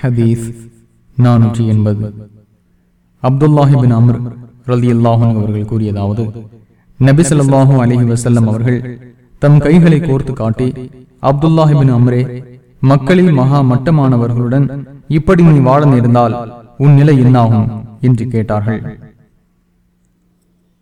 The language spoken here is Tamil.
ஹதீஸ் நானூற்றி எண்பது. அப்துல்லாஹிபின் அமர் ரலி அல்லாஹன் அவர்கள் கூறியதாவது நபி ஸல்லல்லாஹு அலைஹி அவர்கள் தம் கைகளை கோர்த்து காட்டி அப்துல்லாஹிபின் அம்ரே மக்களில் மகா மட்டமானவர்களுடன் இப்படி நீ வாழ நேர்ந்தால் உன் நிலை என்னாகும்? என்று கேட்டார்கள்.